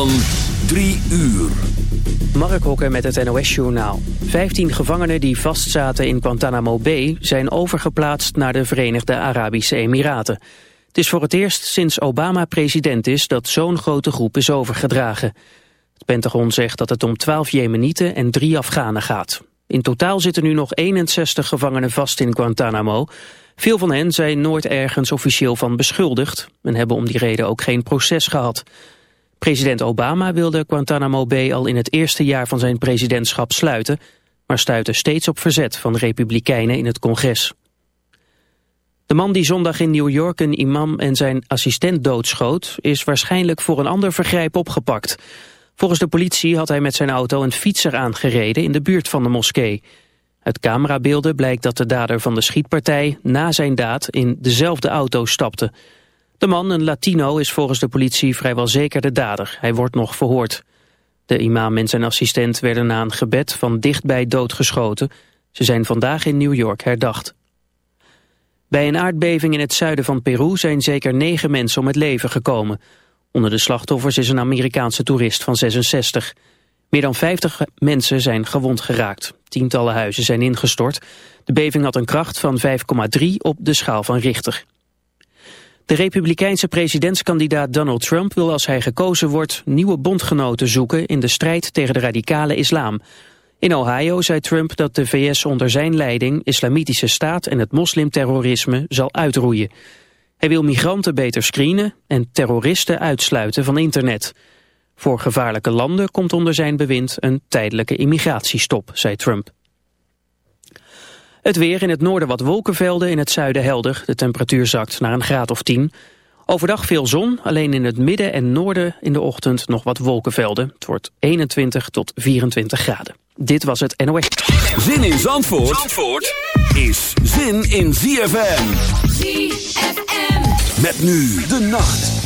Van 3 uur. Mark Hokker met het NOS-journaal. Vijftien gevangenen die vastzaten in Guantanamo Bay... zijn overgeplaatst naar de Verenigde Arabische Emiraten. Het is voor het eerst sinds Obama president is... dat zo'n grote groep is overgedragen. Het Pentagon zegt dat het om 12 Jemenieten en drie Afghanen gaat. In totaal zitten nu nog 61 gevangenen vast in Guantanamo. Veel van hen zijn nooit ergens officieel van beschuldigd... en hebben om die reden ook geen proces gehad... President Obama wilde Guantanamo Bay al in het eerste jaar van zijn presidentschap sluiten, maar stuitte steeds op verzet van republikeinen in het congres. De man die zondag in New York een imam en zijn assistent doodschoot... is waarschijnlijk voor een ander vergrijp opgepakt. Volgens de politie had hij met zijn auto een fietser aangereden... in de buurt van de moskee. Uit camerabeelden blijkt dat de dader van de schietpartij... na zijn daad in dezelfde auto stapte... De man, een Latino, is volgens de politie vrijwel zeker de dader. Hij wordt nog verhoord. De imam en zijn assistent werden na een gebed van dichtbij doodgeschoten. Ze zijn vandaag in New York herdacht. Bij een aardbeving in het zuiden van Peru zijn zeker negen mensen om het leven gekomen. Onder de slachtoffers is een Amerikaanse toerist van 66. Meer dan 50 mensen zijn gewond geraakt. Tientallen huizen zijn ingestort. De beving had een kracht van 5,3 op de schaal van Richter. De republikeinse presidentskandidaat Donald Trump wil als hij gekozen wordt nieuwe bondgenoten zoeken in de strijd tegen de radicale islam. In Ohio zei Trump dat de VS onder zijn leiding islamitische staat en het moslimterrorisme zal uitroeien. Hij wil migranten beter screenen en terroristen uitsluiten van internet. Voor gevaarlijke landen komt onder zijn bewind een tijdelijke immigratiestop, zei Trump. Het weer in het noorden wat wolkenvelden, in het zuiden helder. De temperatuur zakt naar een graad of 10. Overdag veel zon, alleen in het midden en noorden in de ochtend nog wat wolkenvelden. Het wordt 21 tot 24 graden. Dit was het NOS. Zin in Zandvoort, Zandvoort is zin in ZFM. ZFM. Met nu de nacht.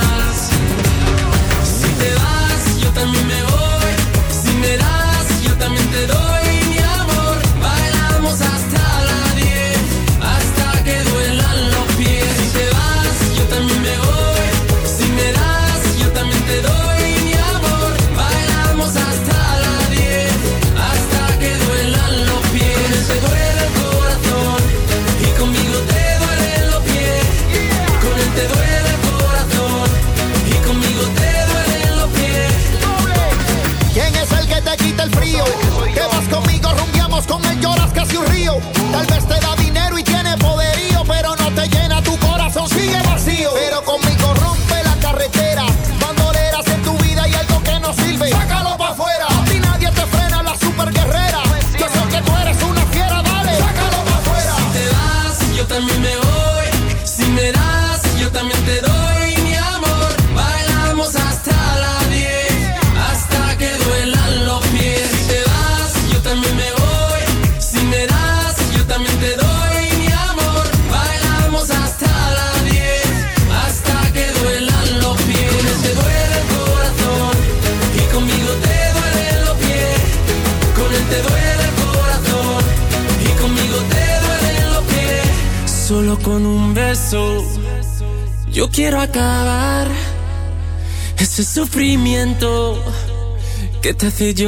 T'as fait du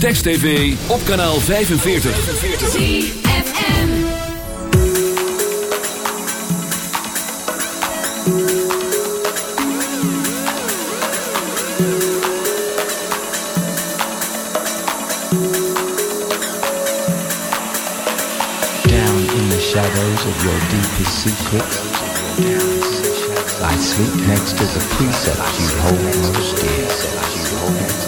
Text TV, op kanaal 45. ZFM. Down in the shadows of your deepest secrets, I sleep next to the precepts you hold most dear.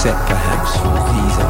Except perhaps. From these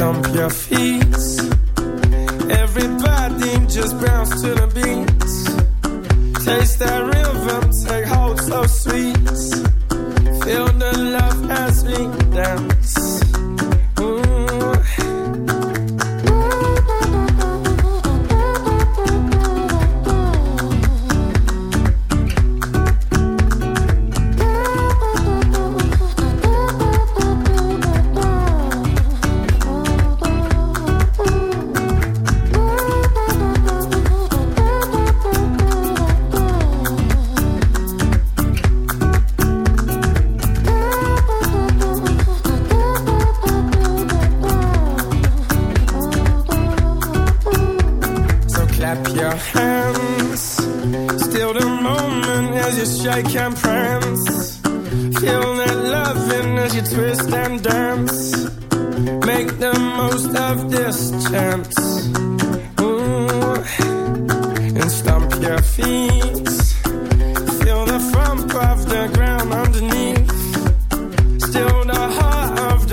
stomp your feet. Everybody just bounce to the beat. Taste that.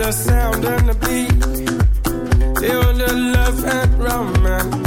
the sound and the beat. Feel the love and romance.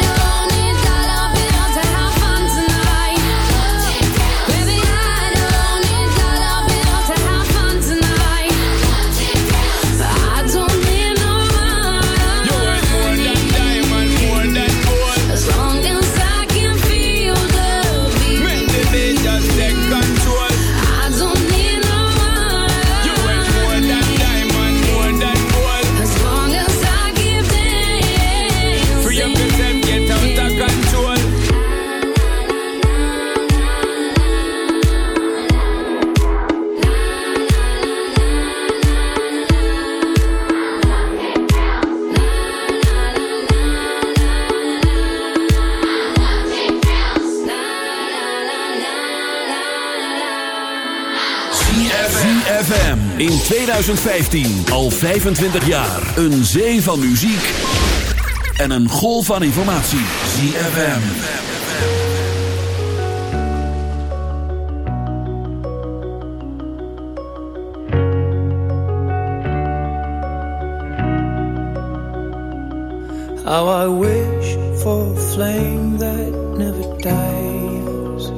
2015 al 25 jaar. Een zee van muziek en een golf van informatie. ZFM. How I wish for a flame that never dies.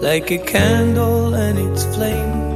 Like a candle and its flame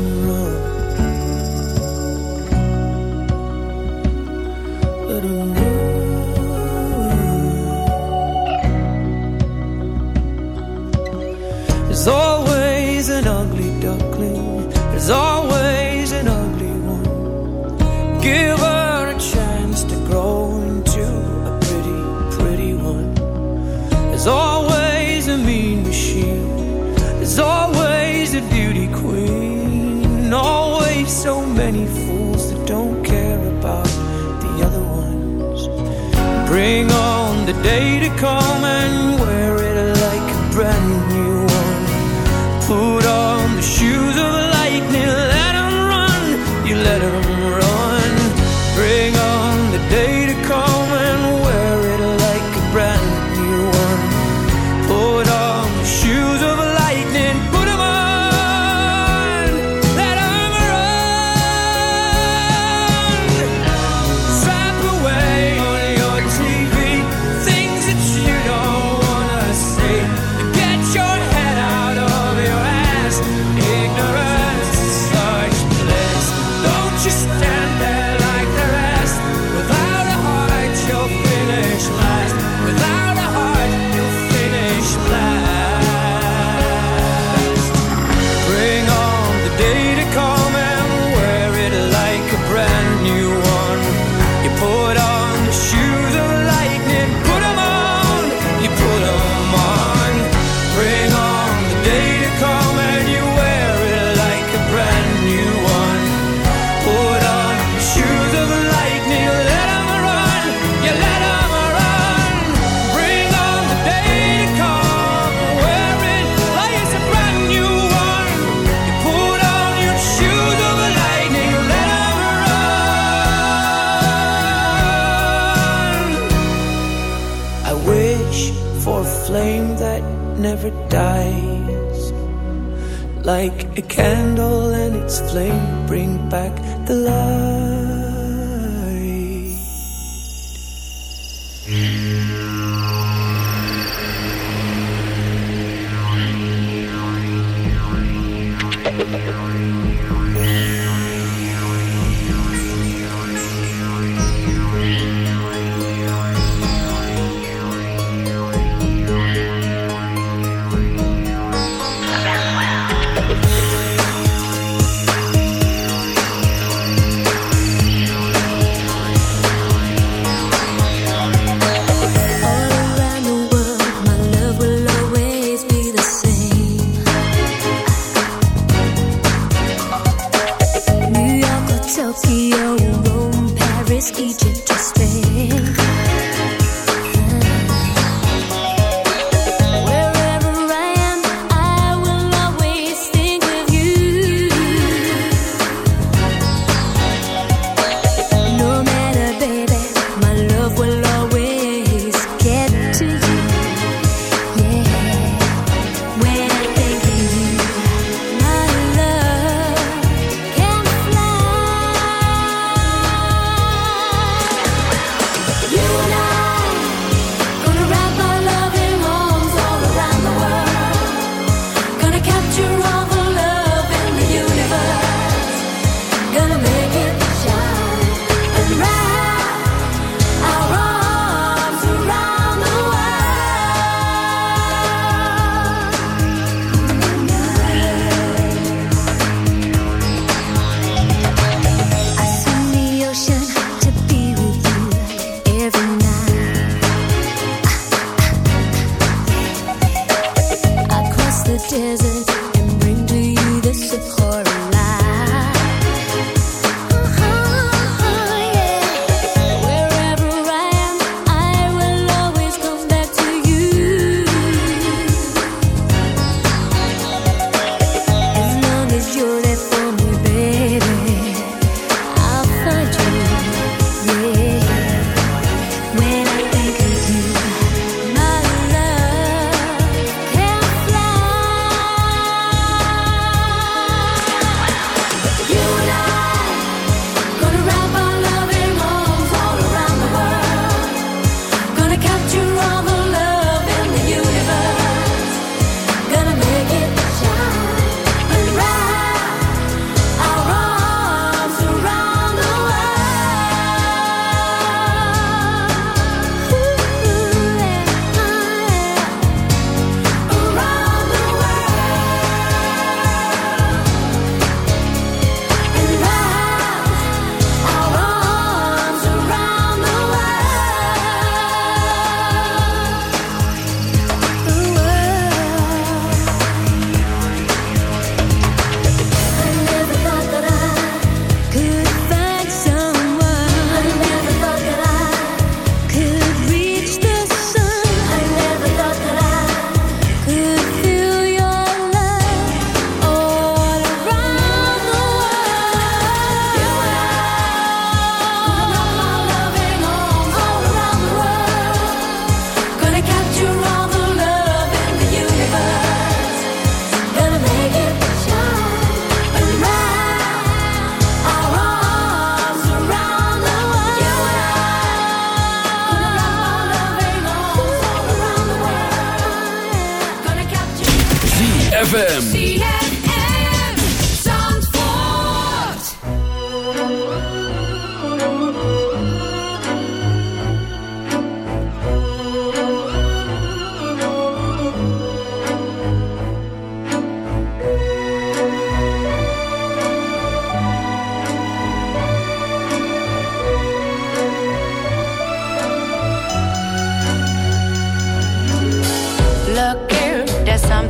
day to come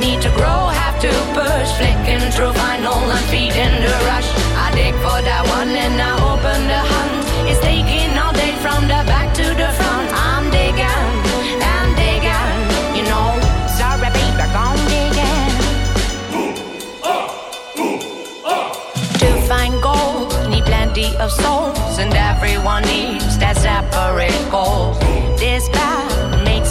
need to grow, have to push. Flicking through vinyl and feeding the rush. I dig for that one and I open the hunt. It's taking all day from the back to the front. I'm digging, I'm digging, you know. Sorry, baby, I'm digging. To find gold, need plenty of souls, and everyone needs that separate goal. This path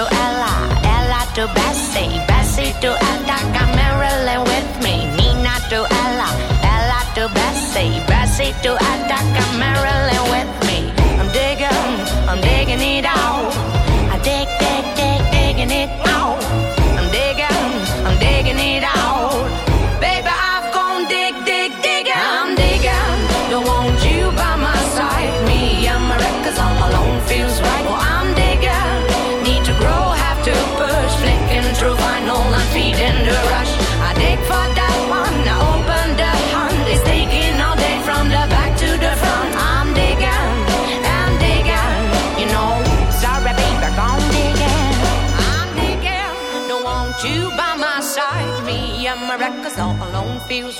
to Ella, Ella to Bessie, Bessie to Attica, Marilyn with me. Nina to Ella, Ella to Bessie, Bessie to Attica, Marilyn with me.